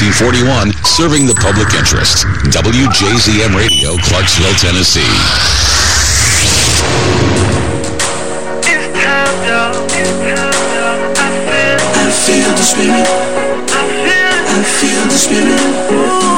1941, serving the public interest. WJZM Radio, Clarksville, Tennessee. I feel, the spirit. I feel the spirit. Ooh.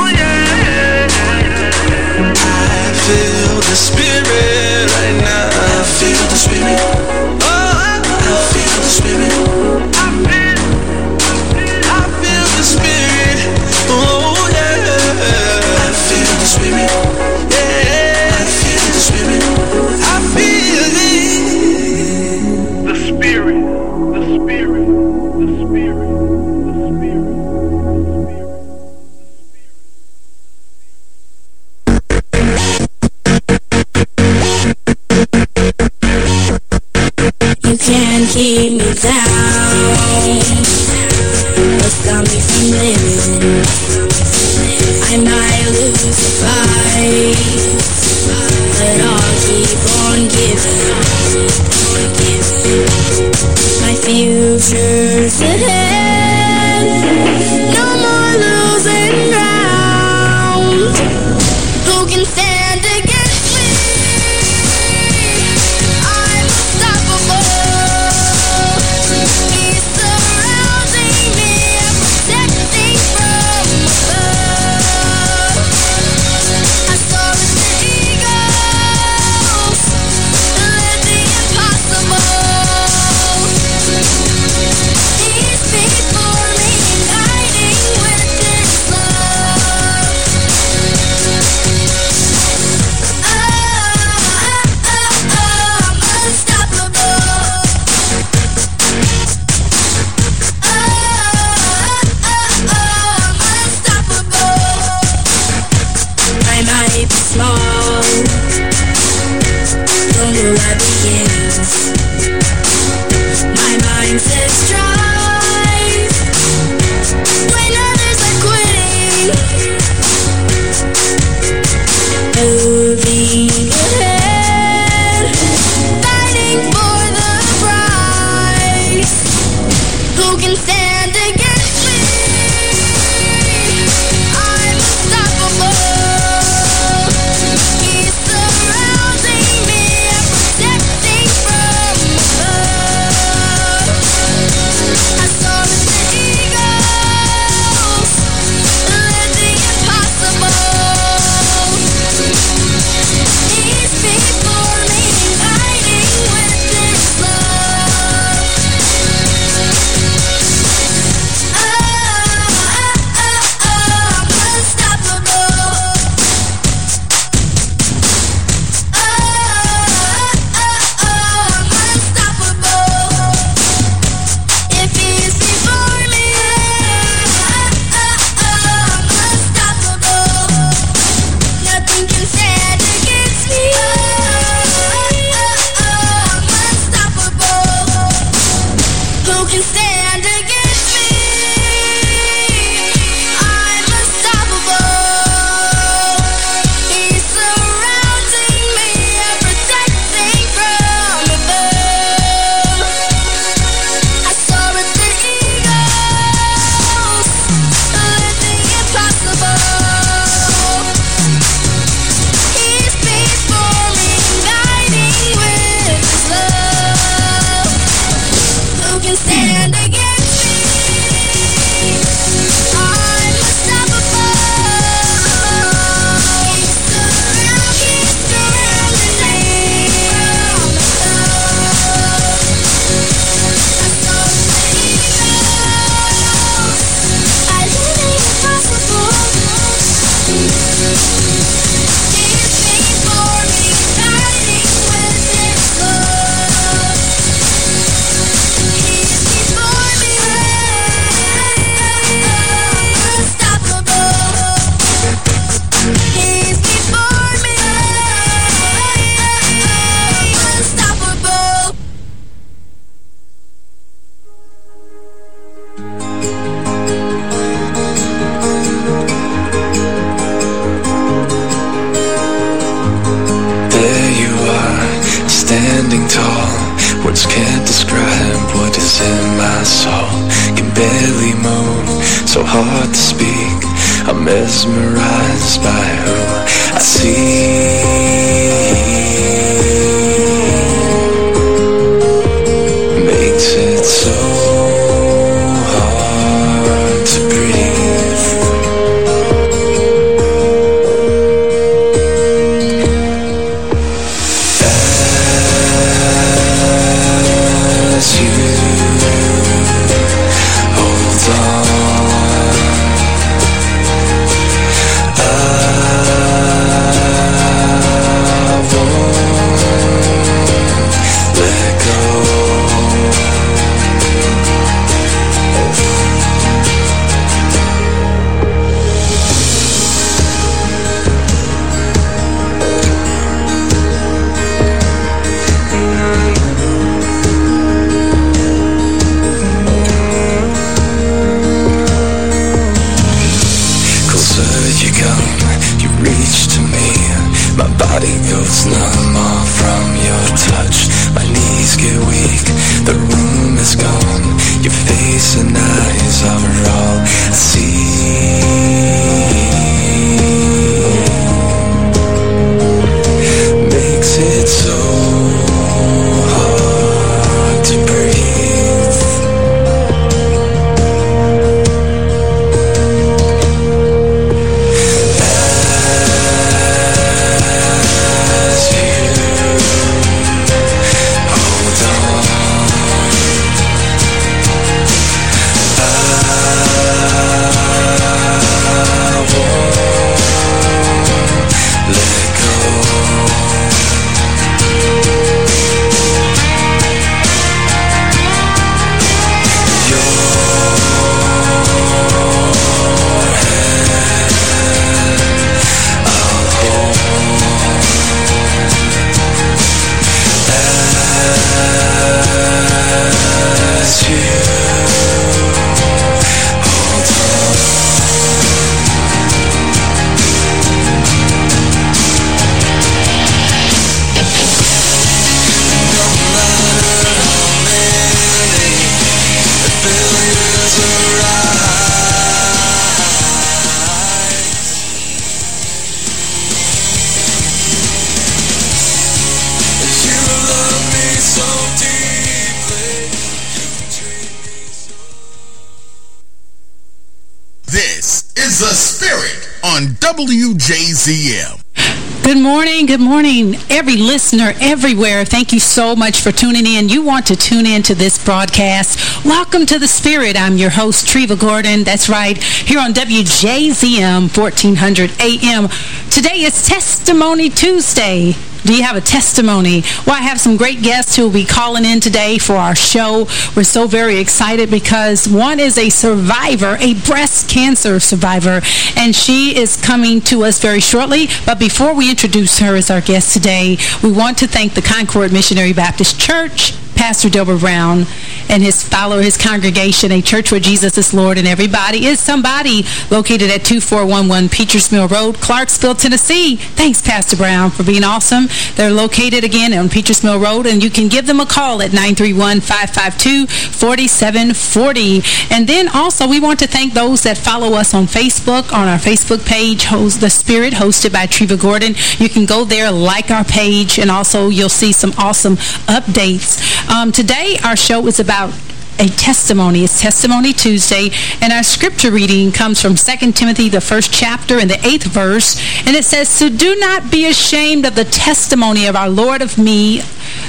Every listener everywhere. Thank you so much for tuning in. You want to tune in to this broadcast. Welcome to The Spirit. I'm your host, Treva Gordon. That's right, here on WJZM 1400 AM. Today is Testimony Tuesday. Do you have a testimony? Well, I have some great guests who will be calling in today for our show. We're so very excited because one is a survivor, a breast cancer survivor, and she is coming to us very shortly. But before we introduce her as our guest today, we want to thank the Concord Missionary Baptist Church, Pastor Delbert Brown and his follower, his congregation, a church where Jesus is Lord and everybody is somebody, located at 2411 Peters Mill Road, Clarksville, Tennessee. Thanks, Pastor Brown, for being awesome. They're located again on Peters Mill Road, and you can give them a call at 931-552-4740. And then also, we want to thank those that follow us on Facebook, on our Facebook page, host The Spirit, hosted by Treva Gordon. You can go there, like our page, and also you'll see some awesome updates. Um, today, our show is about a testimony. It's Testimony Tuesday, and our scripture reading comes from 2 Timothy, the first chapter, and the eighth verse, and it says, So do not be ashamed of the testimony of our Lord of me.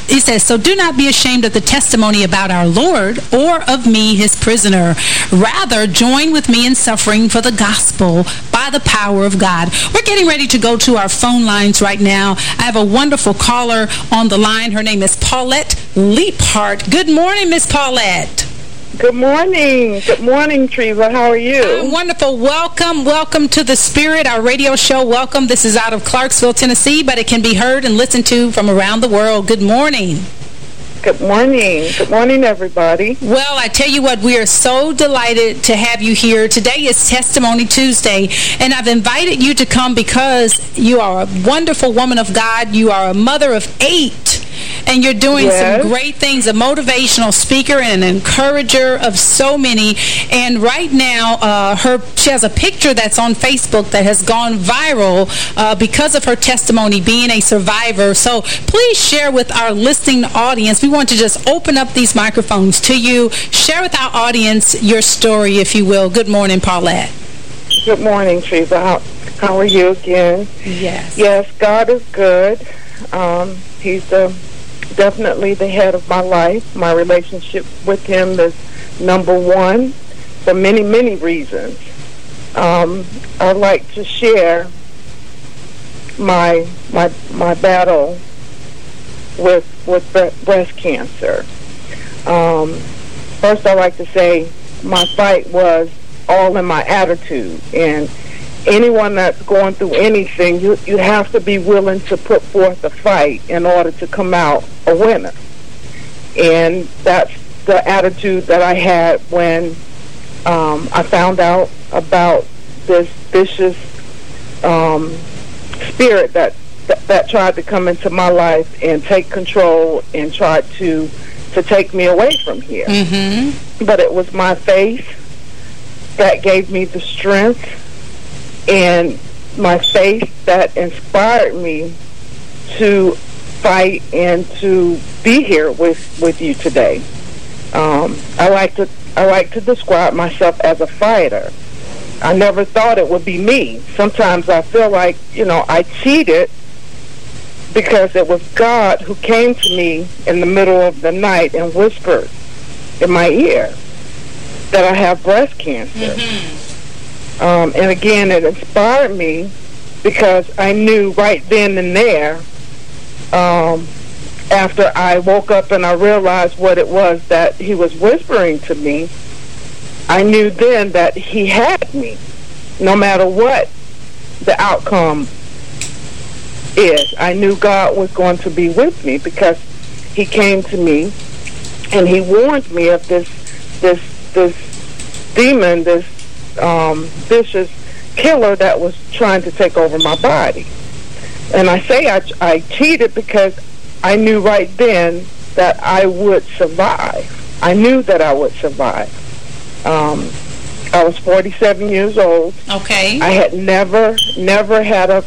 It says, So do not be ashamed of the testimony about our Lord or of me, his prisoner. Rather, join with me in suffering for the gospel by the power of God. We're getting ready to go to our phone lines right now. I have a wonderful caller on the line. Her name is Paulette Leaphart. Good morning, Miss Paulette. Good morning. Good morning, Treva. How are you? Wonderful. Welcome. Welcome to The Spirit, our radio show. Welcome. This is out of Clarksville, Tennessee, but it can be heard and listened to from around the world. Good morning. Good morning. Good morning, everybody. Well, I tell you what, we are so delighted to have you here. Today is Testimony Tuesday, and I've invited you to come because you are a wonderful woman of God. You are a mother of eight, and you're doing Yes. some great things, a motivational speaker and an encourager of so many. And right now, uh, her she has a picture that's on Facebook that has gone viral uh, because of her testimony being a survivor. So please share with our listening audience. We want to just open up these microphones to you. Share with our audience your story, if you will. Good morning, Paulette. Good morning, Teresa. How, how are you again? Yes. Yes, God is good. Um, he's uh, definitely the head of my life. My relationship with him is number one for many, many reasons. Um, I'd like to share my my my battle with with bre- breast cancer. Um, first, I'd like to say my fight was all in my attitude and anyone that's going through anything, you you have to be willing to put forth a fight in order to come out a winner. And that's the attitude that I had when um, I found out about this vicious um, spirit that, that that tried to come into my life and take control and tried to to take me away from here. Mm-hmm. But it was my faith that gave me the strength and my faith that inspired me to fight and to be here with, with you today. Um, I like to I like to describe myself as a fighter. I never thought it would be me. Sometimes I feel like, you know, I cheated because it was God who came to me in the middle of the night and whispered in my ear that I have breast cancer. Um, and again, it inspired me because I knew right then and there, um, after I woke up and I realized what it was that he was whispering to me, I knew then that he had me, no matter what the outcome is. I knew God was going to be with me because he came to me and he warned me of this this this demon, this um, vicious killer that was trying to take over my body. And I say I, I cheated because I knew right then that I would survive. I knew that I would survive. Um, I was 47 years old. Okay. I had never, never had a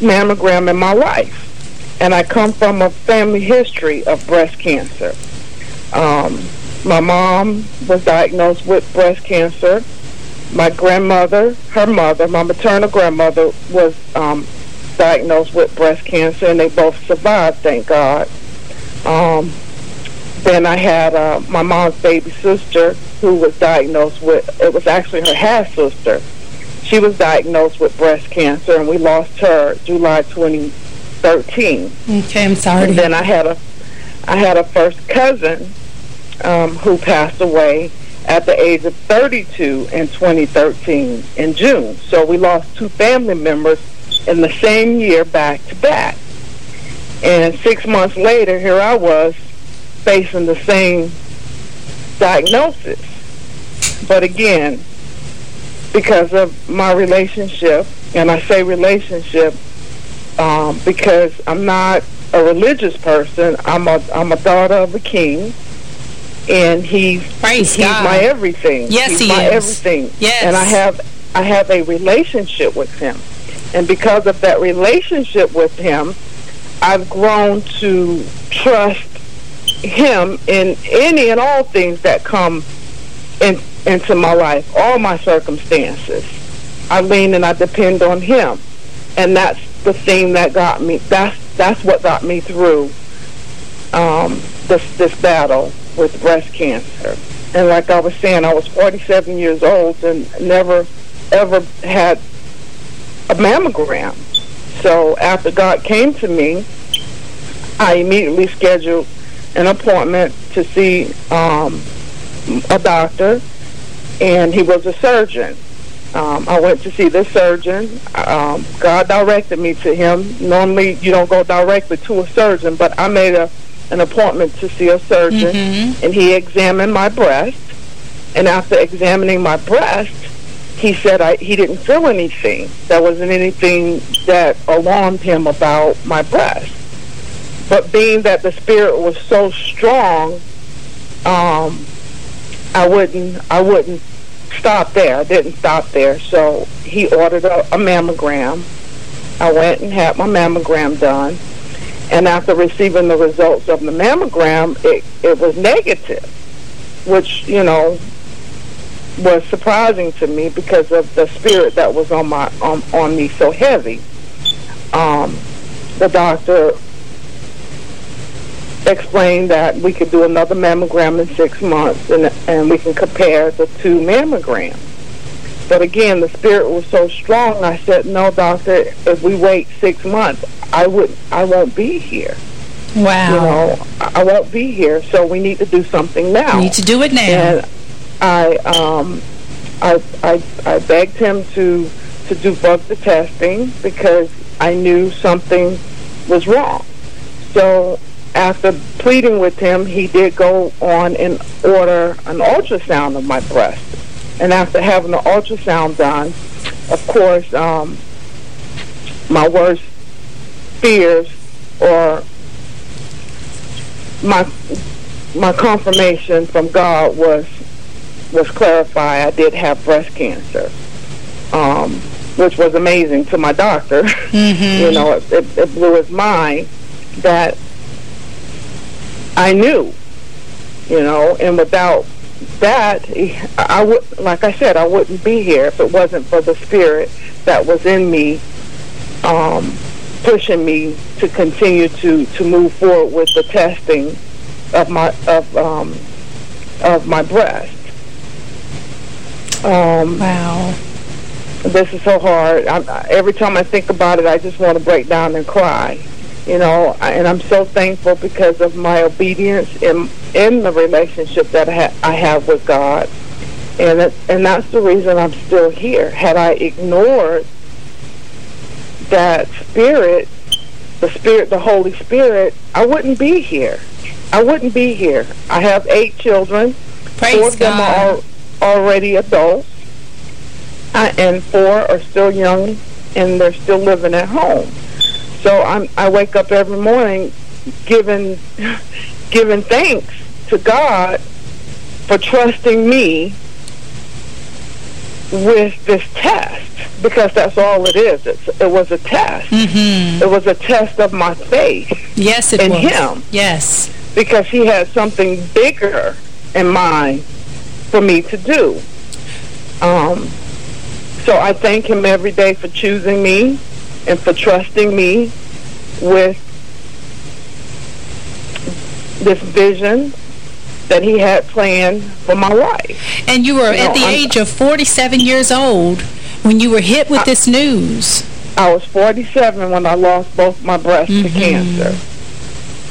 mammogram in my life. And I come from a family history of breast cancer. Um, my mom was diagnosed with breast cancer. My grandmother, her mother, my maternal grandmother, was um, diagnosed with breast cancer, and they both survived, thank God. Um, then I had uh, my mom's baby sister who was diagnosed with, it was actually her half sister. She was diagnosed with breast cancer, and we lost her July 2013. Okay, I'm sorry. And then I had a, I had a first cousin um, who passed away at the age of 32 in 2013 in June. So we lost two family members in the same year back to back. And six months later, here I was facing the same diagnosis. But again, because of my relationship, and I say relationship um, because I'm not a religious person. I'm a I'm a daughter of a king, and he's Praise he's God. my everything. Yes, he's he my is. everything. Yes. and I have I have a relationship with him, and because of that relationship with him, I've grown to trust him in any and all things that come in, into my life, all my circumstances. I lean and I depend on him, and that's the thing that got me. That's that's what got me through um, this this battle with breast cancer. And like I was saying, I was 47 years old and never ever had a mammogram. So after God came to me, I immediately scheduled an appointment to see um, a doctor, and he was a surgeon. Um, I went to see this surgeon. Um, God directed me to him. Normally, you don't go directly to a surgeon, but I made a an appointment to see a surgeon, and he examined my breast. And after examining my breast, he said I, he didn't feel anything. There wasn't anything that alarmed him about my breast. but being that the spirit was so strong, um, I wouldn't I wouldn't stop there. I didn't stop there. So he ordered a, a mammogram. I went and had my mammogram done. And after receiving the results of the mammogram, it, it was negative, which, you know, was surprising to me because of the spirit that was on my on, on me so heavy. Um, the doctor explained that we could do another mammogram in six months and and we can compare the two mammograms. But again, the spirit was so strong. I said, "No, doctor. If we wait six months, I would. I won't be here. Wow. You know, I won't be here. So we need to do something now." We need to do it now. And I, um, I, I, I begged him to to do the testing because I knew something was wrong. So after pleading with him, he did go on and order an ultrasound of my breast. And after having the ultrasound done, of course, um, my worst fears or my my confirmation from God was was clarified. I did have breast cancer, um, which was amazing to my doctor. you know, it, it, it blew his mind that I knew. You know, and without that, I would, like I said, I wouldn't be here if it wasn't for the spirit that was in me, um, pushing me to continue to to move forward with the testing of my of um, of my breast. Um, wow. this is so hard. I- every time I think about it, I just want to break down and cry. You know, and I'm so thankful because of my obedience in in the relationship that I, ha- I have with God, and it, and that's the reason I'm still here. Had I ignored that spirit, the spirit, the Holy Spirit, I wouldn't be here. I wouldn't be here. I have eight children. Four of them God. are already adults, uh, and four are still young, and they're still living at home. So I'm, I wake up every morning giving, giving thanks to God for trusting me with this test, because that's all it is. It's, it was a test. Mm-hmm. It was a test of my faith Yes, it in was. him. Yes. because he had something bigger in mind for me to do. Um, so I thank him every day for choosing me and for trusting me with this vision that he had planned for my life. And you were You at know, the I'm- age of 47 years old when you were hit with this news. I was 47 when I lost both my breasts to cancer.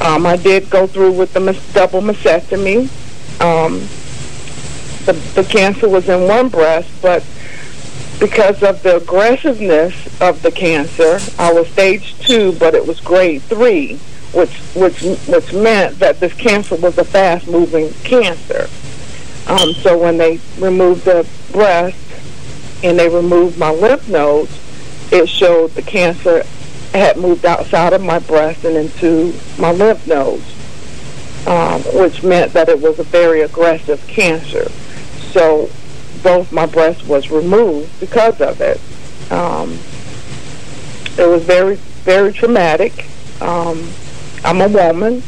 Um, I did go through with the double mastectomy. Um, the, the cancer was in one breast, but because of the aggressiveness of the cancer, I was stage two, but it was grade three, which which which meant that this cancer was a fast-moving cancer. Um, so when they removed the breast and they removed my lymph nodes, it showed the cancer had moved outside of my breast and into my lymph nodes, um, which meant that it was a very aggressive cancer. So both my breast was removed because of it. Um, it was very, very traumatic. Um, I'm a woman,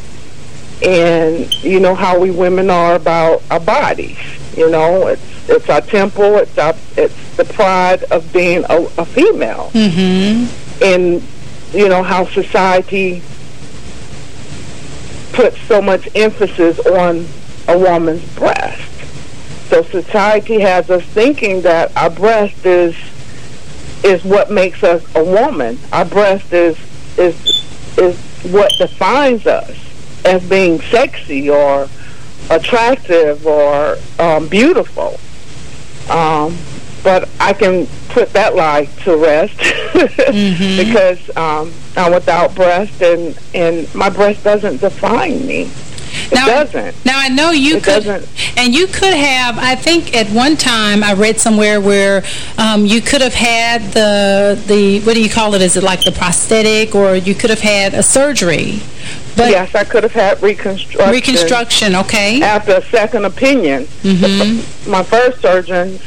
and you know how we women are about our bodies. You know, it's it's our temple. It's our it's the pride of being a, a female Mm-hmm. and you know how society puts so much emphasis on a woman's breast. So society has us thinking that our breast is is what makes us a woman. Our breast is is is what defines us as being sexy or attractive or um, beautiful. Um, but I can put that lie to rest because um, I'm without breast and, and my breast doesn't define me. Now, doesn't. Now I know you It could, doesn't. and you could have. I think at one time I read somewhere where um, you could have had the the what do you call it? Is it like the prosthetic, or you could have had a surgery? But yes, I could have had reconstruction. reconstruction, okay? After a second opinion. Mm-hmm. My first surgeons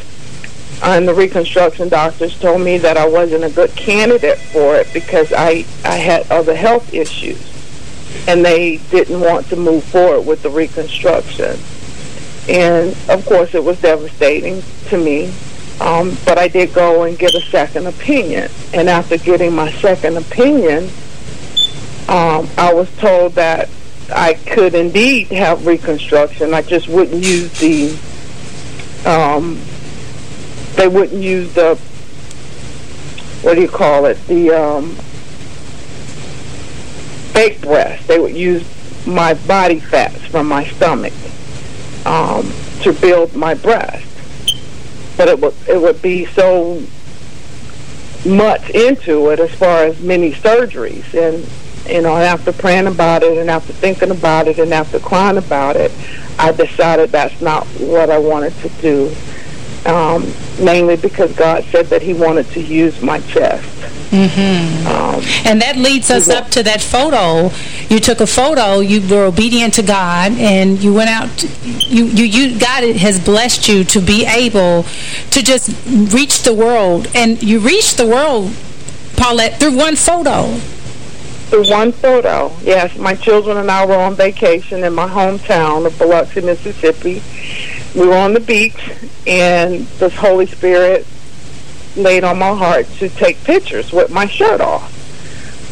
and the reconstruction doctors told me that I wasn't a good candidate for it because I, I had other health issues. And they didn't want to move forward with the reconstruction. And, of course, it was devastating to me. Um, but I did go and get a second opinion. And after getting my second opinion, um, I was told that I could indeed have reconstruction. I just wouldn't use the, um, they wouldn't use the, what do you call it, the um, fake breast. They would use my body fats from my stomach um, to build my breast. But it would it would be so much into it as far as many surgeries and you know, after praying about it and after thinking about it and after crying about it, I decided that's not what I wanted to do. Um, mainly because God said that he wanted to use my chest. Mm-hmm. Um, And that leads us up to that photo. You took a photo, you were obedient to God, and you went out, to, you, you, you, God has blessed you to be able to just reach the world. And you reached the world, Paulette, through one photo. through one photo, yes, my children and I were on vacation in my hometown of Biloxi, Mississippi. We were on the beach, and the Holy Spirit laid on my heart to take pictures with my shirt off.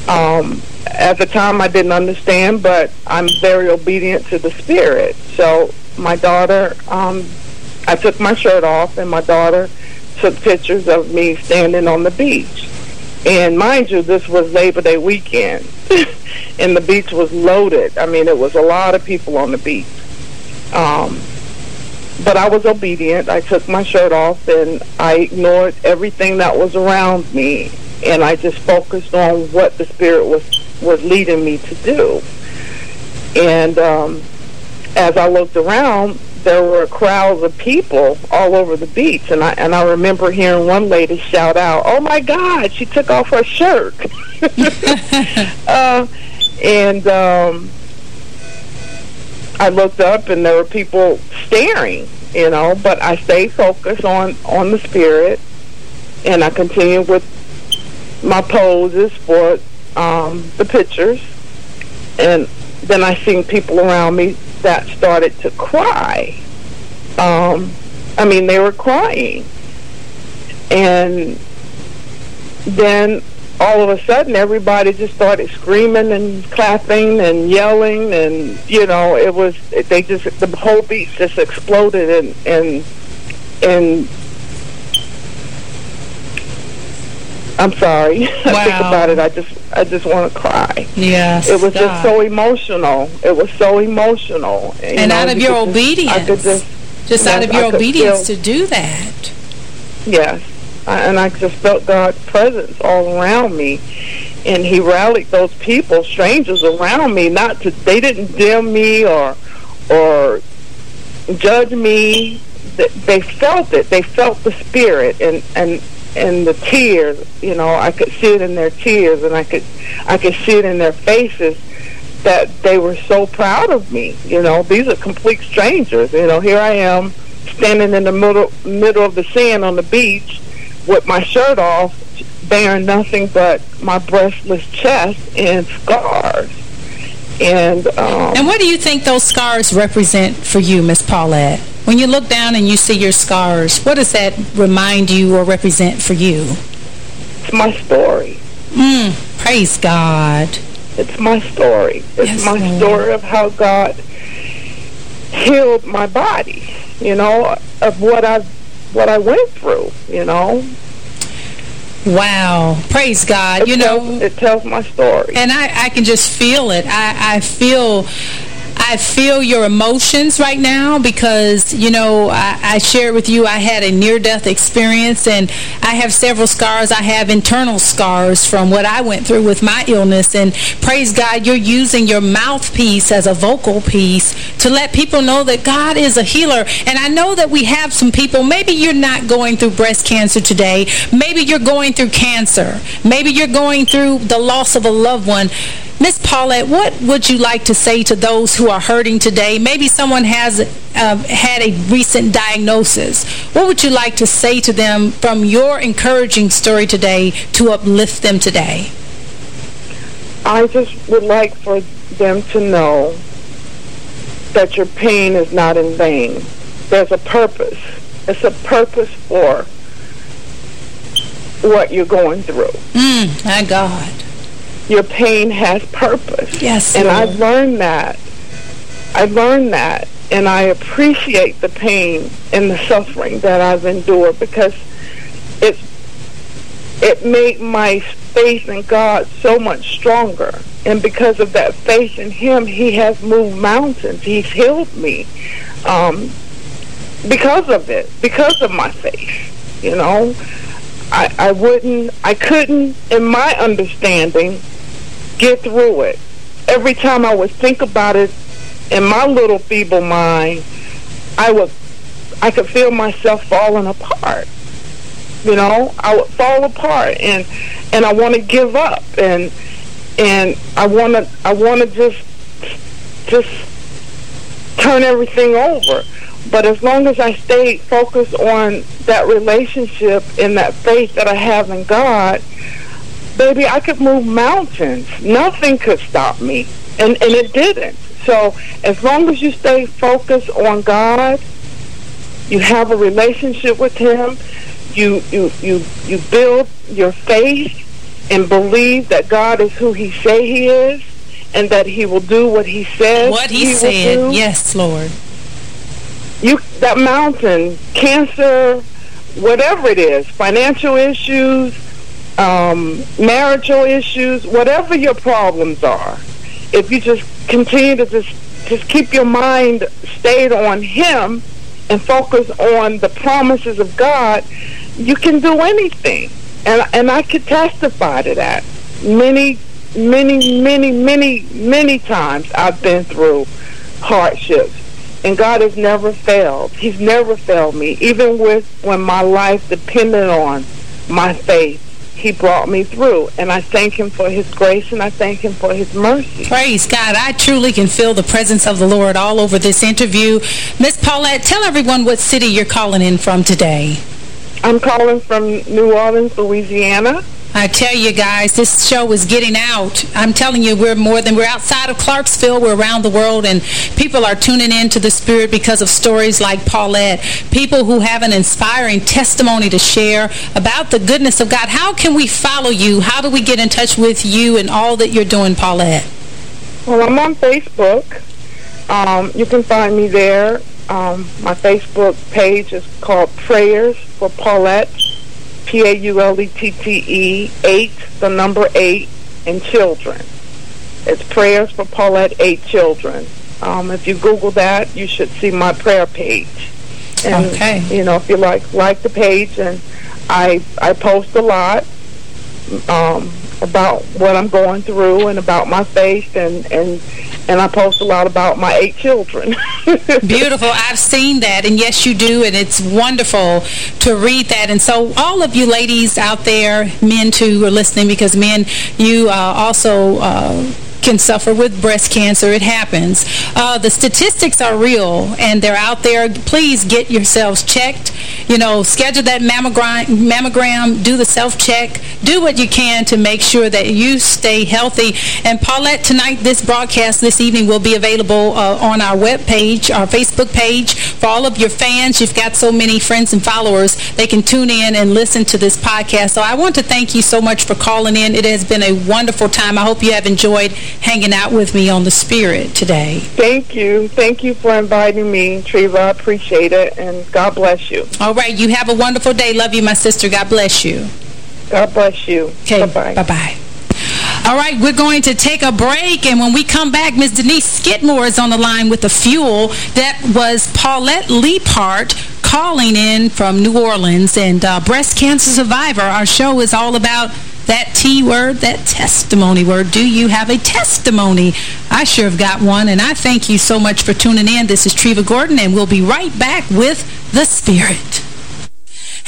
Um, at the time, I didn't understand, but I'm very obedient to the Spirit. So my daughter, um, I took my shirt off, and my daughter took pictures of me standing on the beach. And mind you, this was Labor Day weekend, and the beach was loaded. I mean, it was a lot of people on the beach. Um, but I was obedient. I took my shirt off, and I ignored everything that was around me, and I just focused on what the Spirit was was leading me to do. And um, as I looked around, there were crowds of people all over the beach, and I and I remember hearing one lady shout out, "Oh my God, she took off her shirt!" uh, and um, I looked up, and there were people staring, you know. But I stayed focused on on the spirit, and I continued with my poses for um, the pictures, and then I seen people around me that started to cry. Um, I mean, they were crying. And then all of a sudden, everybody just started screaming and clapping and yelling, and you know, it was they just the whole beach just exploded and and and. I'm sorry. Wow. I think about it. I just, I just want to cry. Yes, It was God. just so emotional. It was so emotional. you And know, out of you your could just- I could obedience. just, Just out of your obedience feel- to do that. yes, I, and I just felt God's presence all around me, and He rallied those people, strangers around me, not to. They didn't dim me or or judge me. They, they felt it. They felt the spirit, and and and the tears. You know, I could see it in their tears, and I could I could see it in their faces that they were so proud of me. You know, these are complete strangers. You know, here I am standing in the middle middle of the sand on the beach with my shirt off, bearing nothing but my breastless chest and scars. And um, And what do you think those scars represent for you, Miss Paulette? When you look down and you see your scars, what does that remind you or represent for you? it's my story. Mm, praise God. It's my story. It's Yes, my Lord. story of how God healed my body. You know, of what I what I went through. You know, Wow. Praise God. it You tells, know, it tells my story. and I, I can just feel it. I, I feel I feel your emotions right now because, you know, I, I shared with you I had a near-death experience and I have several scars. I have internal scars from what I went through with my illness. And praise God, you're using your mouthpiece as a vocal piece to let people know that God is a healer. And I know that we have some people, maybe you're not going through breast cancer today. Maybe you're going through cancer. Maybe you're going through the loss of a loved one. Miss Paulette, what would you like to say to those who are hurting today? Maybe someone has uh, had a recent diagnosis. What would you like to say to them from your encouraging story today to uplift them today? I just would like for them to know that your pain is not in vain. There's a purpose. It's a purpose for what you're going through. Mm, my God. Your pain has purpose. Yes, And I've learned that. I've learned that. And I appreciate the pain and the suffering that I've endured because it's it made my faith in God so much stronger. And because of that faith in Him, He has moved mountains. He's healed me um, because of it, because of my faith. You know, I, I wouldn't, I couldn't, in my understanding, get through it. Every time I would think about it in my little feeble mind, I would, I could feel myself falling apart you know i would fall apart and and i want to give up and and i want to i want to just just turn everything over but as long as i stay focused on that relationship and that faith that i have in god baby i could move mountains nothing could stop me and and it didn't so as long as you stay focused on god you have a relationship with him you you you you build your faith and believe that God is who He say He is, and that He will do what He says. What he, will said. Yes, Lord. You that mountain, cancer, whatever it is, financial issues, um, marital issues, whatever your problems are, if you just continue to just just keep your mind stayed on Him and focus on the promises of God, you can do anything. And and I could testify to that. Many, many, many, many, many times I've been through hardships. And God has never failed. He's never failed me. Even with when my life depended on my faith, he brought me through. And I thank him for his grace and I thank him for his mercy. Praise God. I truly can feel the presence of the Lord all over this interview. Miss Paulette, tell everyone what city you're calling in from today. I'm calling from New Orleans, Louisiana. I tell you guys, this show is getting out. I'm telling you, we're more than, we're outside of Clarksville, we're around the world, and people are tuning in to the Spirit because of stories like Paulette. People who have an inspiring testimony to share about the goodness of God. How can we follow you? How do we get in touch with you and all that you're doing, Paulette? Well, I'm on Facebook. Um, you can find me there. Um, my Facebook page is called Prayers for Paulette, P-A-U-L-E-T-T-E, 8, the number 8, and children. It's Prayers for Paulette, 8 children. Um, if you Google that, you should see my prayer page. And, Okay. you know, if you like like the page, and I I post a lot um, about what I'm going through and about my faith, and and and I post a lot about my eight children. Beautiful. I've seen that, and yes, you do, and it's wonderful to read that. And so all of you ladies out there, men too, are listening because men, you uh, also... Uh, can suffer with breast cancer. It happens. Uh, the statistics are real, and they're out there. Please get yourselves checked. You know, schedule that mammogram, mammogram do the self-check. Do what you can to make sure that you stay healthy. And Paulette, tonight, this broadcast this evening will be available uh, on our web page, our Facebook page. For all of your fans, you've got so many friends and followers, they can tune in and listen to this podcast. So I want to thank you so much for calling in. It has been a wonderful time. I hope you have enjoyed hanging out with me on The Spirit today. Thank you. Thank you for inviting me, Treva. I appreciate it, and God bless you. All right, you have a wonderful day. Love you, my sister. God bless you. God bless you. Okay, Bye-bye. bye-bye. All right, we're going to take a break, and when we come back, Ms. Denise Skidmore is on the line with the fuel. That was Paulette Leaphart calling in from New Orleans, and uh, breast cancer survivor. Our show is all about that T word, that testimony word. Do you have a testimony? I sure have got one, and I thank you so much for tuning in. This is Treva Gordon, and we'll be right back with The Spirit.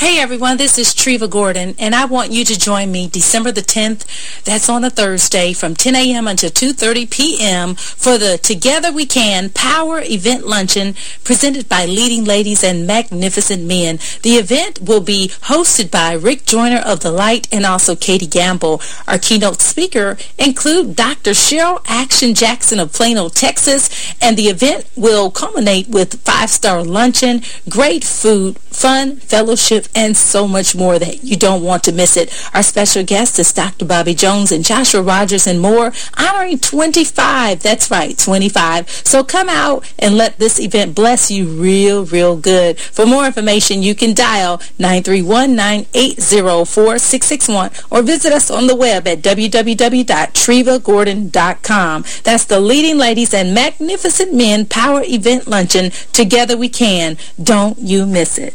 Hey everyone, this is Treva Gordon, and I want you to join me December the 10th, that's on a Thursday, from 10 a.m. until 2.30 p.m. for the Together We Can Power Event Luncheon presented by Leading Ladies and Magnificent Men. The event will be hosted by Rick Joyner of The Light and also Katie Gamble. Our keynote speaker include Dr. Cheryl Action Jackson of Plano, Texas, and the event will culminate with five-star luncheon, great food, fun, fellowship, and so much more that you don't want to miss it. Our special guest is Dr. Bobby Jones and Joshua Rogers and more, honoring 25. That's right, 25. So come out and let this event bless you real, real good. For more information, you can dial 931-980-4661 or visit us on the web at www.trevagordon.com. That's the Leading Ladies and Magnificent Men Power Event Luncheon. Together we can. Don't you miss it.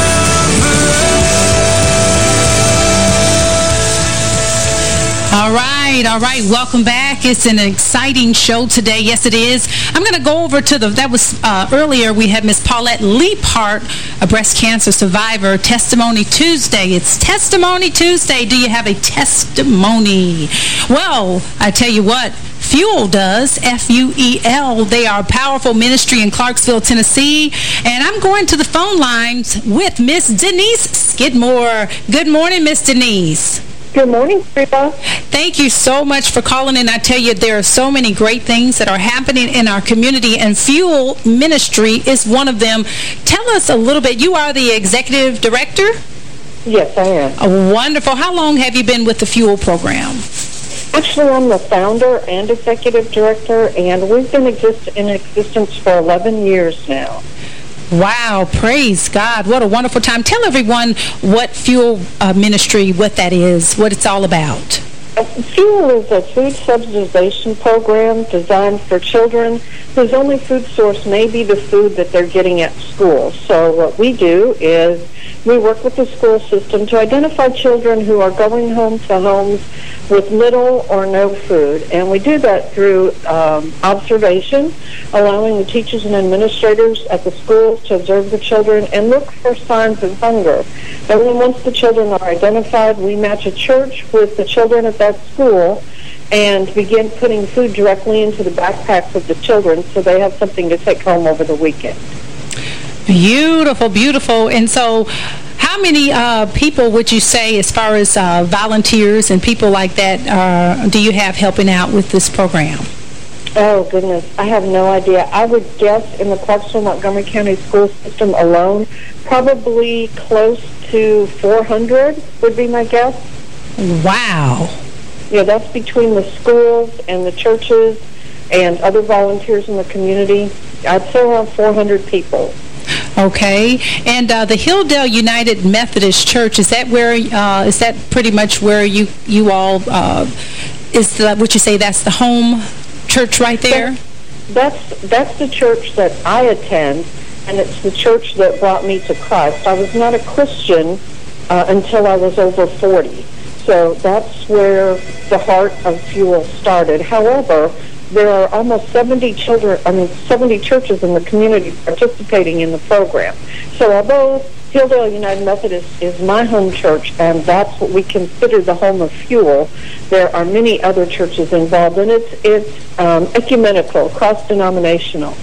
Right, all right. Welcome back. It's an exciting show today. Yes, it is. I'm going to go over to the, that was uh, earlier, we had Miss Paulette Leaphart, a breast cancer survivor, Testimony Tuesday. It's Testimony Tuesday. Do you have a testimony? Well, I tell you what, Fuel does, F-U-E-L. They are a powerful ministry in Clarksville, Tennessee. And I'm going to the phone lines with Miss Denise Skidmore. Good morning, Miss Denise. Good morning, Rita. Thank you so much for calling in. I tell you, there are so many great things that are happening in our community, and Fuel Ministry is one of them. Tell us a little bit. You are the executive director? Yes, I am. Oh, wonderful. How long have you been with the Fuel program? Actually, I'm the founder and executive director, and we've been exist in existence for 11 years now. Wow, praise God. What a wonderful time. Tell everyone what Fuel uh, Ministry, what that is, what it's all about. Uh, Fuel is a food subsidization program designed for children whose only food source may be the food that they're getting at school. So what we do is we work with the school system to identify children who are going home to homes with little or no food. And we do that through um, observation, allowing the teachers and administrators at the schools to observe the children and look for signs of hunger. And then once the children are identified, we match a church with the children at that school and begin putting food directly into the backpacks of the children so they have something to take home over the weekend. Beautiful, beautiful. And so how many uh, people would you say, as far as uh, volunteers and people like that, uh, do you have helping out with this program? Oh, goodness. I have no idea. I would guess in the Clarksville Montgomery County school system alone, probably close to 400 would be my guess. Wow. Yeah, that's between the schools and the churches and other volunteers in the community. I'd say around 400 people. Okay. And uh, the Hilldale United Methodist Church, is that where, uh, is that pretty much where you, you all, uh, is that what you say that's the home church right there? That's that's the church that I attend, and it's the church that brought me to Christ. I was not a Christian uh, until I was over 40. So that's where the heart of Fuel started. However, there are almost 70 children, I mean, 70 churches in the community participating in the program. So although Hilldale United Methodist is my home church, and that's what we consider the home of Fuel, there are many other churches involved, and it's it's um, ecumenical, cross-denominational.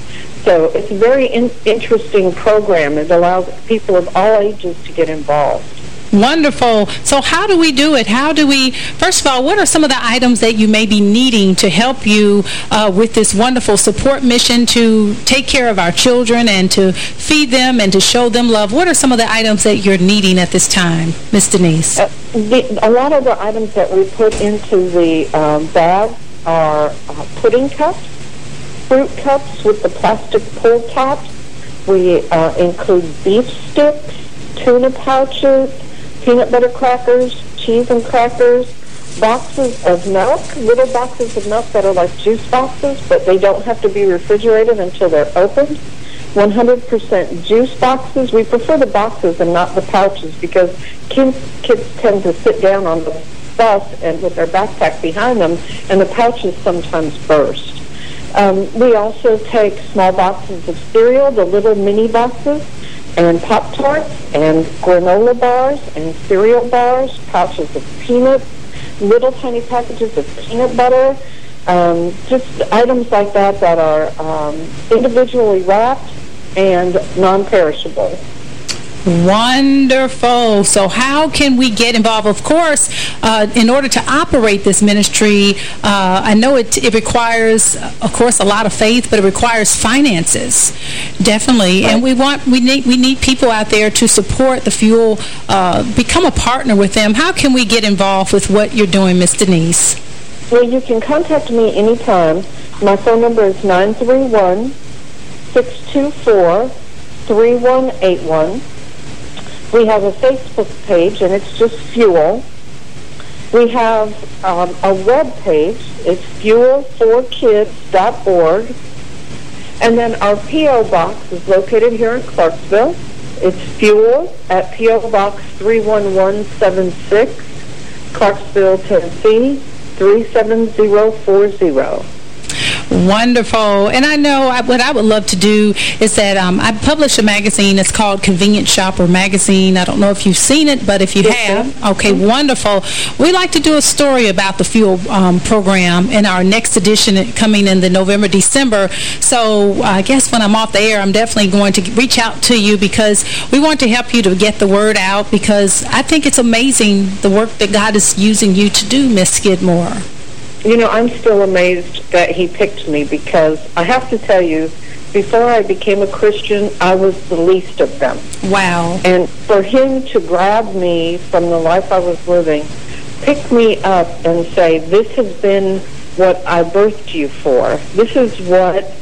So it's a very in- interesting program. It allows people of all ages to get involved. Wonderful. So how do we do it? How do we, first of all, what are some of the items that you may be needing to help you uh, with this wonderful support mission to take care of our children and to feed them and to show them love? What are some of the items that you're needing at this time, Miss Denise? Uh, the, a lot of the items that we put into the um, bag are uh, pudding cups, fruit cups with the plastic pull tops. We uh, include beef sticks, tuna pouches, peanut butter crackers, cheese and crackers, boxes of milk, little boxes of milk that are like juice boxes, but they don't have to be refrigerated until they're opened. 100% juice boxes. We prefer the boxes and not the pouches because kids, kids tend to sit down on the bus and with their backpack behind them, and the pouches sometimes burst. Um, we also take small boxes of cereal, the little mini boxes, and Pop-Tarts and granola bars and cereal bars, pouches of peanuts, little tiny packages of peanut butter, um, just items like that that are um, individually wrapped and non-perishable. Wonderful. So how can we get involved? Of course, uh, in order to operate this ministry, uh, I know it, it requires, of course, a lot of faith, but it requires finances, definitely. Right. And we want we need we need people out there to support the fuel, uh, become a partner with them. How can we get involved with what you're doing, Miss Denise? Well, you can contact me anytime. My phone number is 931 624 3181 we have a Facebook page, and it's just Fuel. We have um, a web page. It's fuel4kids.org. And then our P.O. Box is located here in Clarksville. It's Fuel at P.O. Box 31176, Clarksville, Tennessee 37040. Wonderful. And I know I, what I would love to do is that um, I publish a magazine. It's called Convenient Shopper Magazine. I don't know if you've seen it, but if you yes, have, okay, wonderful. We like to do a story about the fuel um, program in our next edition coming in the November, December. So I guess when I'm off the air, I'm definitely going to reach out to you because we want to help you to get the word out because I think it's amazing the work that God is using you to do, Miss Skidmore. You know, I'm still amazed that he picked me because I have to tell you, before I became a Christian, I was the least of them. Wow. And for him to grab me from the life I was living, pick me up and say, this has been what I birthed you for. This is what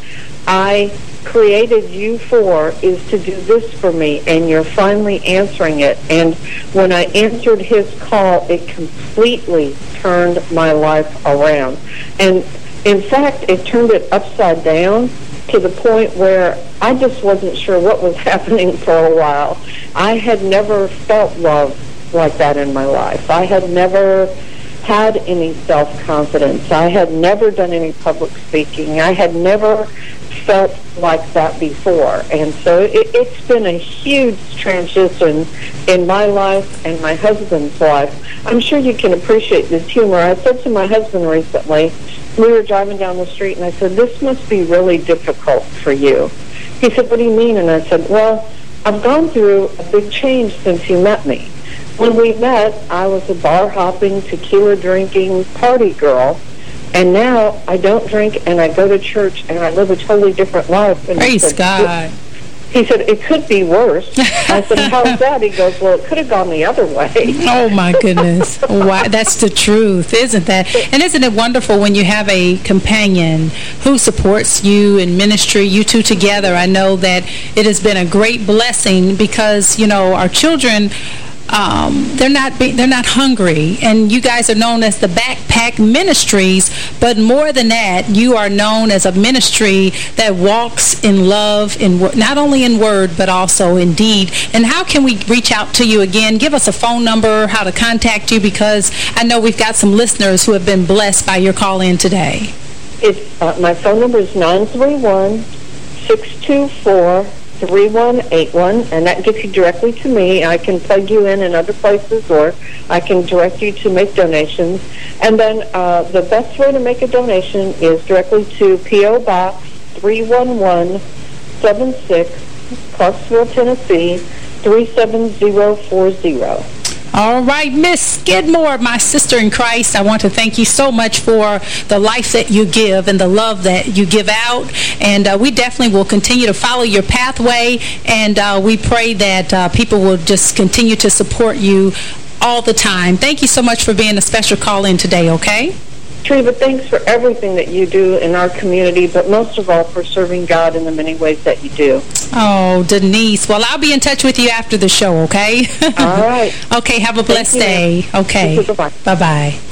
I created you for is to do this for me, and you're finally answering it. And when I answered his call, it completely turned my life around. And in fact, it turned it upside down to the point where I just wasn't sure what was happening for a while. I had never felt love like that in my life. I had never had any self-confidence. I had never done any public speaking. I had never felt like that before. And so it, it's been a huge transition in my life and my husband's life. I'm sure you can appreciate this humor. I said to my husband recently, we were driving down the street, and I said, this must be really difficult for you. He said, what do you mean? And I said, well, I've gone through a big change since you met me. When we met, I was a bar-hopping, tequila-drinking party girl, and now I don't drink and I go to church and I live a totally different life. And Praise God. He said, it could be worse. I said, how's that? He goes, well, it could have gone the other way. Oh, my goodness. Wow, that's the truth, isn't that? And isn't it wonderful when you have a companion who supports you in ministry, you two together? I know that it has been a great blessing because, you know, our children um, they're not be, they're not hungry. And you guys are known as the backpack ministries but more than that you are known as a ministry that walks in love in not only in word but also in deed. And how can we reach out to you again? Give us a phone number how to contact you because I know we've got some listeners who have been blessed by your call in today. It's uh, my phone number is 931 624 3181, and that gets you directly to me. I can plug you in in other places, or I can direct you to make donations. And then uh, the best way to make a donation is directly to P.O. Box 31176, Clarksville, Tennessee 37040. All right, Miss Skidmore, my sister in Christ, I want to thank you so much for the life that you give and the love that you give out. And uh, we definitely will continue to follow your pathway. And uh, we pray that uh, people will just continue to support you all the time. Thank you so much for being a special call-in today, okay? Treva, thanks for everything that you do in our community, but most of all for serving God in the many ways that you do. Oh, Denise. Well, I'll be in touch with you after the show, okay? All right. okay, have a blessed day. Okay. Bye-bye.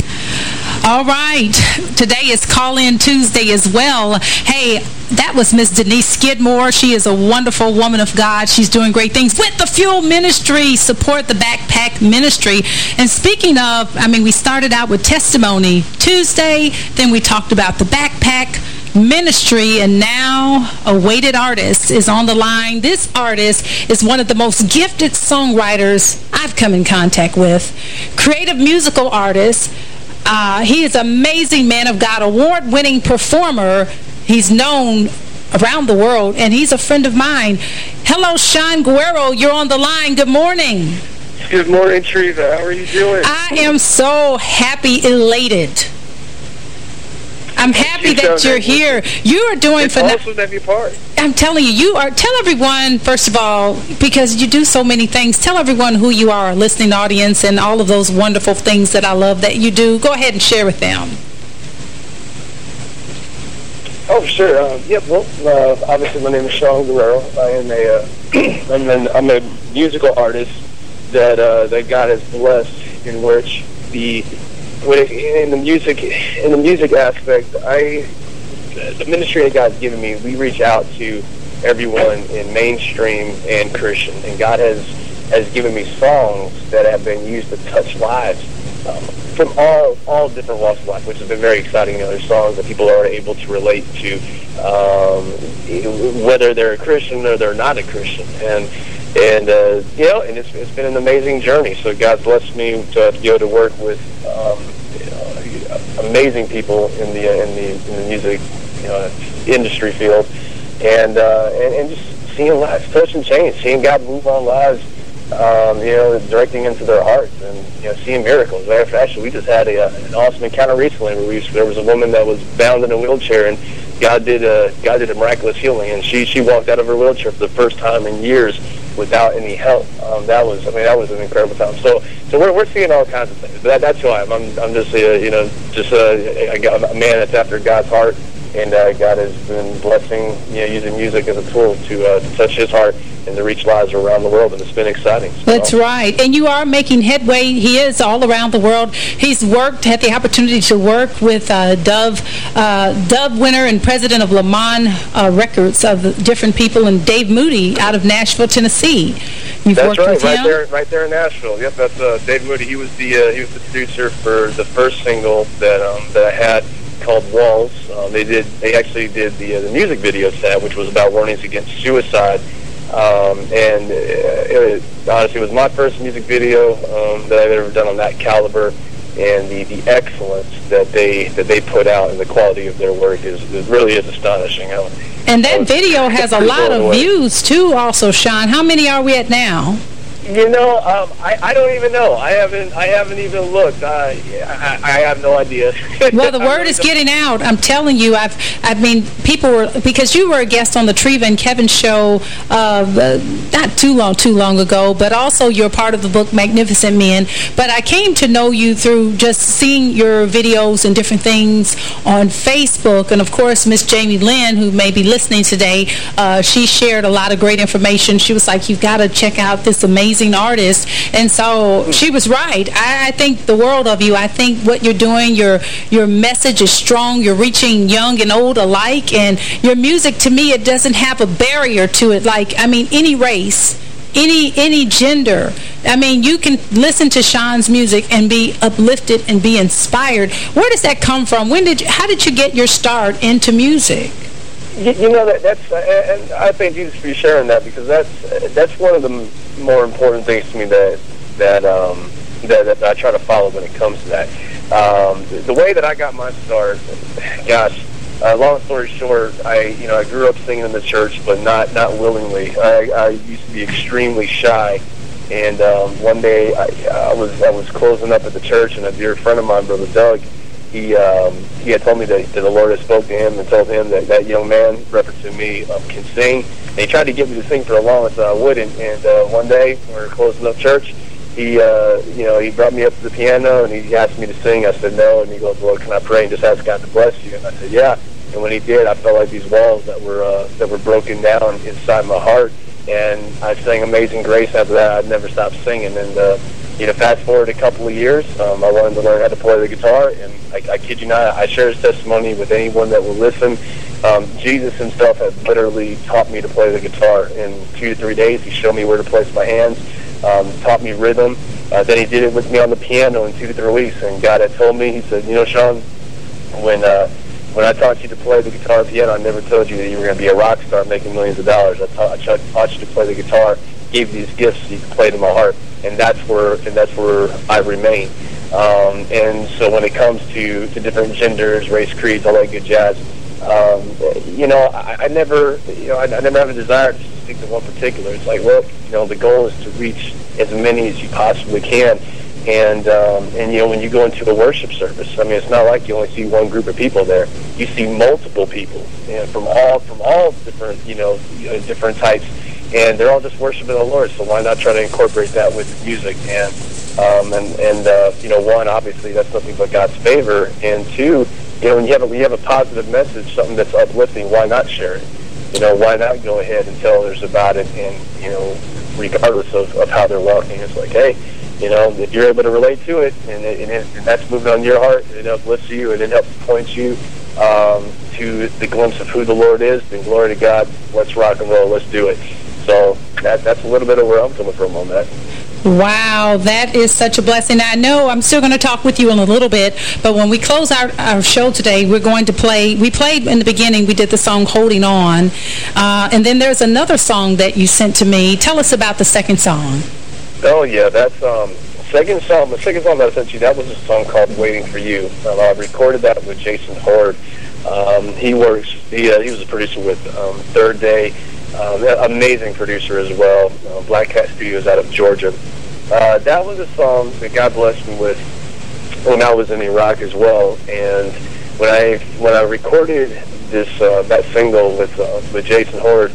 All right. Today is Call-In Tuesday as well. Hey, that was Miss Denise Skidmore. She is a wonderful woman of God. She's doing great things with the Fuel Ministry. Support the Backpack Ministry. And speaking of, I mean, we started out with Testimony Tuesday. Then we talked about the Backpack ministry and now a weighted artist is on the line. This artist is one of the most gifted songwriters I've come in contact with. Creative musical artist. Uh, he is an amazing man of God, award-winning performer. He's known around the world, and he's a friend of mine. Hello, Sean Guerrero. You're on the line. Good morning. Good morning, Teresa. How are you doing? I am so happy, elated. I'm happy You that you're like- here. You are doing phenomenal. awesome to be part. I'm telling you, you are. Tell everyone, first of all, because you do so many things. Tell everyone who you are, listening audience, and all of those wonderful things that I love that you do. Go ahead and share with them. Oh, sure. Um, yeah, well, uh, obviously my name is Sean Guerrero. I am a, uh, I'm, an, I'm a musical artist that uh, that God has blessed, in which the in the music in the music aspect, I the ministry that God's given me, we reach out to everyone in mainstream and Christian, and God has has given me songs that have been used to touch lives um, from all all different walks of life, which has been very exciting. You know, there's songs that people are able to relate to, um, whether they're a Christian or they're not a Christian, and and uh, you know, and it's it's been an amazing journey. So God blessed me to be able to work with um, you know, amazing people in the in the in the music you know, industry field, and uh, and and just seeing lives touch and change, seeing God move on lives um, you know, directing into their hearts and, you know, seeing miracles. Actually, we just had a, uh, an awesome encounter recently where we, there was a woman that was bound in a wheelchair and God did a, God did a miraculous healing and she, she walked out of her wheelchair for the first time in years without any help. Um, that was, I mean, that was an incredible time. So, so we're, we're seeing all kinds of things. But that, that's who I am. I'm, I'm just, a, you know, just a, a, a man that's after God's heart and uh, God has been blessing, you know, using music as a tool to, uh, to touch his heart and to reach lives around the world, and it's been exciting. So, That's right. And you are making headway. He is all around the world. He's worked, had the opportunity to work with uh, Dove, uh, Dove winner and president of Le Mans uh, Records of different people, and Dave Moody out of Nashville, Tennessee. You've That's worked right, with right him? there, right there in Nashville. Yep, that's uh, Dave Moody. He was the uh, he was the producer for the first single that um, that I had called Walls. Um, they did they actually did the uh, the music video set, which was about warnings against suicide. Um, and uh, it honestly, it was my first music video um, that I've ever done on that caliber. And the, the excellence that they that they put out and the quality of their work is, is really is astonishing. I, And that video has a lot of away. views, too, also, Sean. How many are we at now? You know, um, I, I don't even know. I haven't I haven't even looked. I I, I have no idea. Well, the word is getting out. I'm telling you. I've I mean, people were because you were a guest on the Treva and Kevin show uh, not too long too long ago, but also you're part of the book Magnificent Men. But I came to know you through just seeing your videos and different things on Facebook, and of course, Miss Jamie Lynn, who may be listening today, uh, she shared a lot of great information. She was like, "You've got to check out this amazing artist," and so she was right. I, I think the world of you. I think what you're doing, your your message is strong. You're reaching young and old alike, and your music, to me, it doesn't have a barrier to it. Like, I mean, any race, any any gender. I mean, you can listen to Sean's music and be uplifted and be inspired. Where does that come from? When did you, how did you get your start into music? You, you know that that's uh, and I thank Jesus for sharing that because that's that's one of the more important things to me that that um that, that I try to follow when it comes to that. Um, the, the way that I got my start, gosh, uh, long story short, I you know I grew up singing in the church, but not not willingly. I, I used to be extremely shy, and um, one day I, I was I was closing up at the church, and a dear friend of mine, brother Doug, he um, he had told me that, that the Lord had spoke to him and told him that that young man, referencing me, um, can sing. And he tried to get me to sing for a while, so I wouldn't. And uh, one day, we were closing up church, he uh, you know he brought me up to the piano and he asked me to sing. I said no, and he goes, "Lord, can I pray and just ask God to bless you?" And I said, "Yeah." And when he did, I felt like these walls that were uh, that were broken down inside my heart. And I sang Amazing Grace after that. I'd never stopped singing. And uh, you know, fast forward a couple of years, um, I wanted to learn how to play the guitar. And I, I kid you not, I share his testimony with anyone that will listen. Um, Jesus himself had literally taught me to play the guitar. In two to three days, he showed me where to place my hands, um, taught me rhythm. Uh, then he did it with me on the piano in two to three weeks. And God had told me, he said, you know, Sean, when uh, when I taught you to play the guitar and piano, I never told you that you were going to be a rock star making millions of dollars. I taught, I taught you to play the guitar, gave these gifts so you could play to my heart, and that's where and that's where I remain. Um, and so when it comes to, to different genders, race, creeds, all that good jazz, um, you know, I, I never, you know, I, I never have a desire to stick to one particular. It's like, well, you know, the goal is to reach as many as you possibly can. And um, and you know when you go into a worship service, I mean it's not like you only see one group of people there. You see multiple people, you know, from all from all different you know different types, and they're all just worshiping the Lord. So why not try to incorporate that with music? And um, and and uh, you know one obviously that's nothing but God's favor, and two, you know when you have a, when you have a positive message, something that's uplifting, why not share it? You know why not go ahead and tell others about it, and you know regardless of, of how they're walking, it's like hey you know, if you're able to relate to it and, it, and, it, and that's moving on your heart and it uplifts you and it helps point you um, to the glimpse of who the Lord is, then glory to God. Let's rock and roll. Let's do it. So that, that's a little bit of where I'm coming from on that. Wow, that is such a blessing. I know I'm still going to talk with you in a little bit, but when we close our, our show today, we're going to play, we played in the beginning, we did the song Holding On, uh, and then there's another song that you sent to me. Tell us about the second song. Oh yeah, that's um second song. The second song that I sent you, that was a song called "Waiting for You." I recorded that with Jason Horde. Um, he works. He uh, he was a producer with um, Third Day. Um, amazing producer as well. Uh, Black Cat Studios out of Georgia. Uh, that was a song that God blessed me with when I was in Iraq as well. And when I when I recorded this uh, that single with uh, with Jason Horde,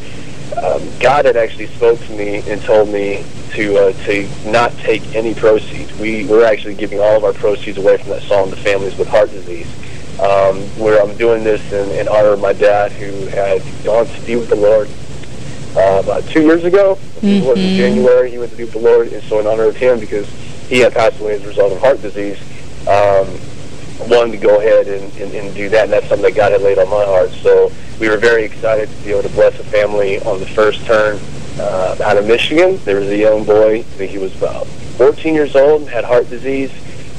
um, God had actually spoke to me and told me to uh, to not take any proceeds. We we're actually giving all of our proceeds away from that song to families with heart disease. Um, where I'm doing this in, in honor of my dad, who had gone to be with the Lord uh, about two years ago. It was in January. He went to be with the Lord, and so in honor of him, because he had passed away as a result of heart disease, um, wanted to go ahead and, and, and do that, and that's something that God had laid on my heart. So we were very excited to be able to bless a family on the first turn uh, out of Michigan. There was a young boy, I think he was about 14 years old, had heart disease,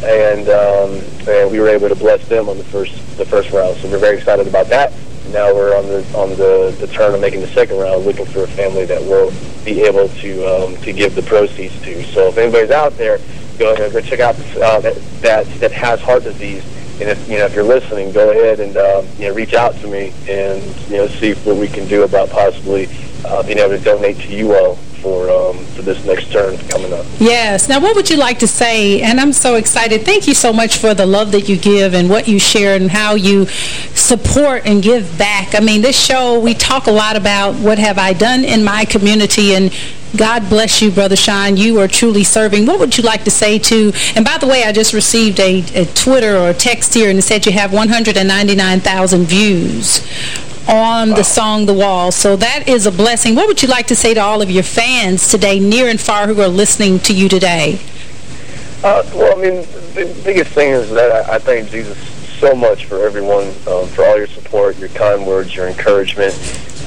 and um, and we were able to bless them on the first the first round. So we're very excited about that. Now we're on the on the, the turn of making the second round, looking for a family that will be able to um, to give the proceeds to. So if anybody's out there, go ahead go check out uh, that, that that has heart disease. And if you know if you're listening, go ahead and um, you know reach out to me and you know see what we can do about possibly uh, being able to donate to you all for um, for this next turn coming up. Yes. Now, what would you like to say? And I'm so excited. Thank you so much for the love that you give and what you share and how you support and give back. I mean, this show, we talk a lot about what have I done in my community and God bless you, Brother Sean. You are truly serving. What would you like to say to, and by the way, I just received a, a Twitter or a text here and it said you have 199,000 views on the song The Wall. So that is a blessing. What would you like to say to all of your fans today, near and far, who are listening to you today? Uh, well, I mean, the biggest thing is that I, I thank Jesus so much for everyone, um, for all your support, your kind words, your encouragement,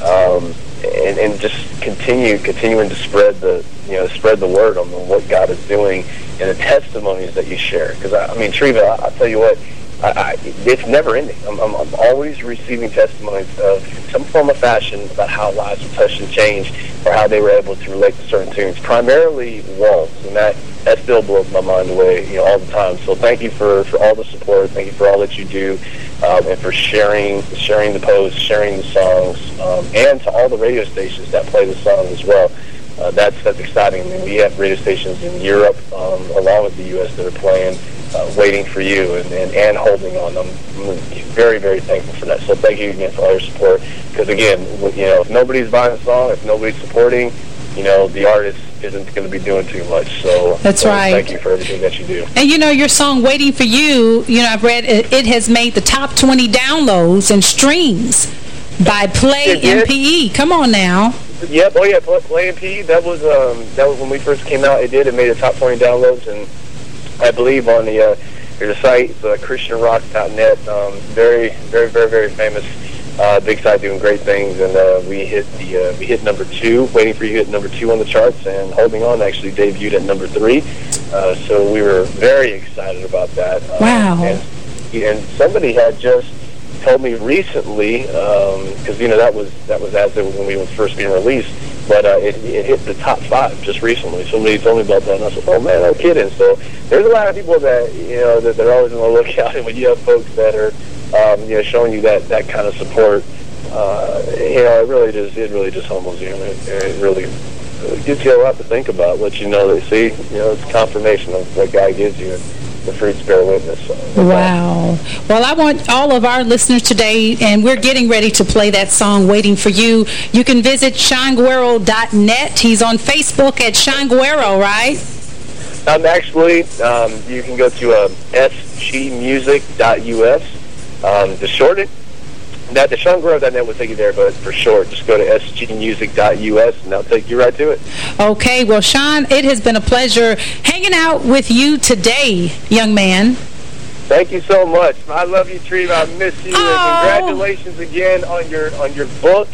um, and, and just continue continuing to spread the you know spread the word on what God is doing and the testimonies that you share. Because I, I mean, Treva, I, I'll tell you what. I, I, it's never ending. I'm, I'm, I'm always receiving testimonies of some form of fashion about how lives were touched and changed, or how they were able to relate to certain tunes. Primarily walls, and that that still blows my mind away, you know, all the time. So thank you for, for all the support. Thank you for all that you do, um, and for sharing sharing the posts, sharing the songs, um, and to all the radio stations that play the song as well. Uh, that's that's exciting. I mean, we have radio stations in Europe, um, along with the U.S. that are playing, uh, waiting for you and, and, and holding on. I'm very very thankful for that. So thank you again for all your support. Because again, you know, if nobody's buying a song, if nobody's supporting, you know, the artist isn't going to be doing too much. So That's so right. Thank you for everything that you do. And you know, your song Waiting for You, you know, I've read it, it has made the top 20 downloads and streams by Play MPE. Come on now. Yep. Oh yeah. Play, MPE. That was um, that was when we first came out. It did. It made the top 20 downloads, and I believe on the uh, a site, uh, ChristianRock.net. Um, very, very, very, very famous. Uh, big site doing great things, and uh, we hit the uh, we hit number two. Waiting for you hit number two on the charts, and holding on actually debuted at number three. Uh, so we were very excited about that. Uh, Wow. And, and somebody had just told me recently because you know that was that was as it, when we were first being released, but uh, it, it hit the top five just recently. Somebody told me about that, and I said, "Oh man, no kidding." So there's a lot of people that you know that they're always on the lookout, and when you have folks that are um, you know showing you that that kind of support, uh, you know, it really just it really just humbles you, and it, it really gives you a lot to think about. Let you know that see, you know, it's confirmation of what God gives you. And, the fruits bear witness. Wow. Well, I want all of our listeners today, and we're getting ready to play that song, Waiting for You. You can visit SeanGuerrero.net. He's on Facebook at Sean Guerrero, right? Um, actually, um, you can go to uh, sgmusic.us. Um, to short it, that the SeanGuerrero.net will take you there, but for short, just go to sgmusic.us, and that'll take you right to it. Okay. Well, Sean, it has been a pleasure hanging out with you today, young man. Thank you so much. I love you, Treva. I miss you. Oh. And congratulations again on your on your book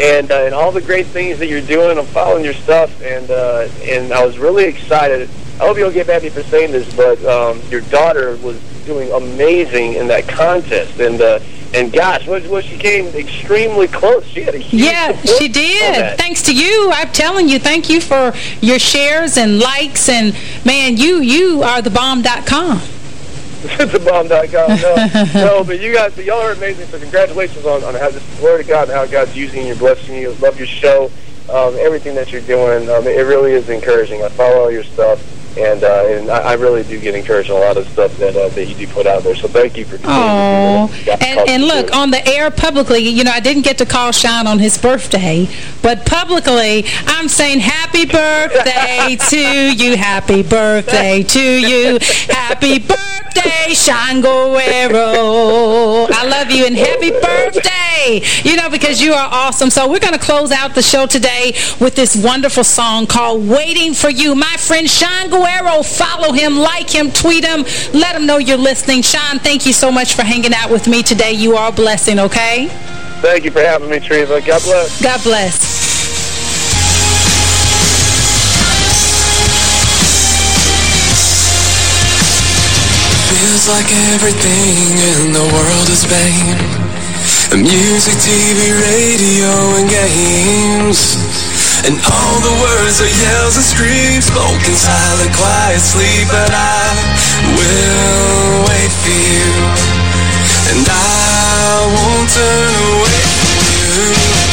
and uh, and all the great things that you're doing. I'm following your stuff, and uh, and I was really excited. I hope you don't get mad at me for saying this, but um, your daughter was doing amazing in that contest, and uh, and gosh, what, what she came extremely close. She had a huge Yeah, she did. Thanks to you. I'm telling you, thank you for your shares and likes. And, man, you you are the bomb.com. the bomb.com. No, no, but you guys, but y'all are amazing. So congratulations on, on how this glory to God and how God's using you and blessing you. Love your show, um, everything that you're doing. Um, it really is encouraging. I follow all your stuff. And uh, and I, I really do get encouraged on a lot of stuff that uh, that you do put out there. So thank you for Oh, continuing to do that. and, and look, on the air publicly, you know, I didn't get to call Sean on his birthday, but publicly, I'm saying happy birthday to you, happy birthday to you, happy birthday, Sean Guerrero. I love you and happy birthday, you know, because you are awesome. So we're going to close out the show today with this wonderful song called Waiting for You. My friend Sean Guerrero, follow him, like him, tweet him, let him know you're listening. Sean, thank you so much for hanging out with me today. You are a blessing, okay? Thank you for having me, Treva. God bless. God bless. Feels like everything in the world is pain. Music, TV, radio, and games. And all the words are yells and screams, spoken silent, quiet sleep. But I will wait for you, and I won't turn away from you.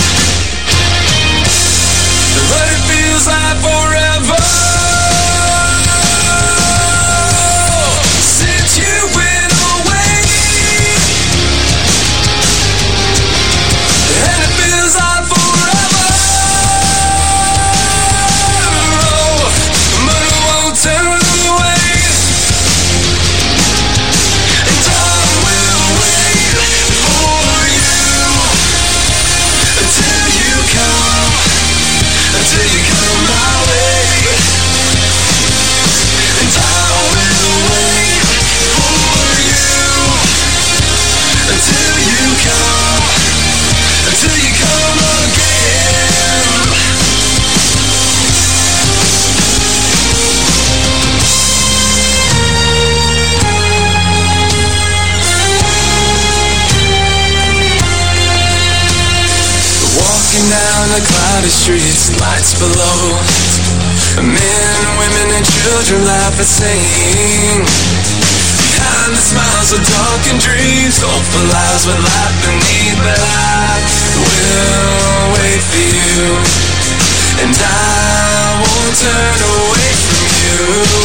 Below. Men, women, and children laugh and sing. Behind the smiles of dark and dreams, hopeful lives with life beneath. But I will wait for you, and I won't turn away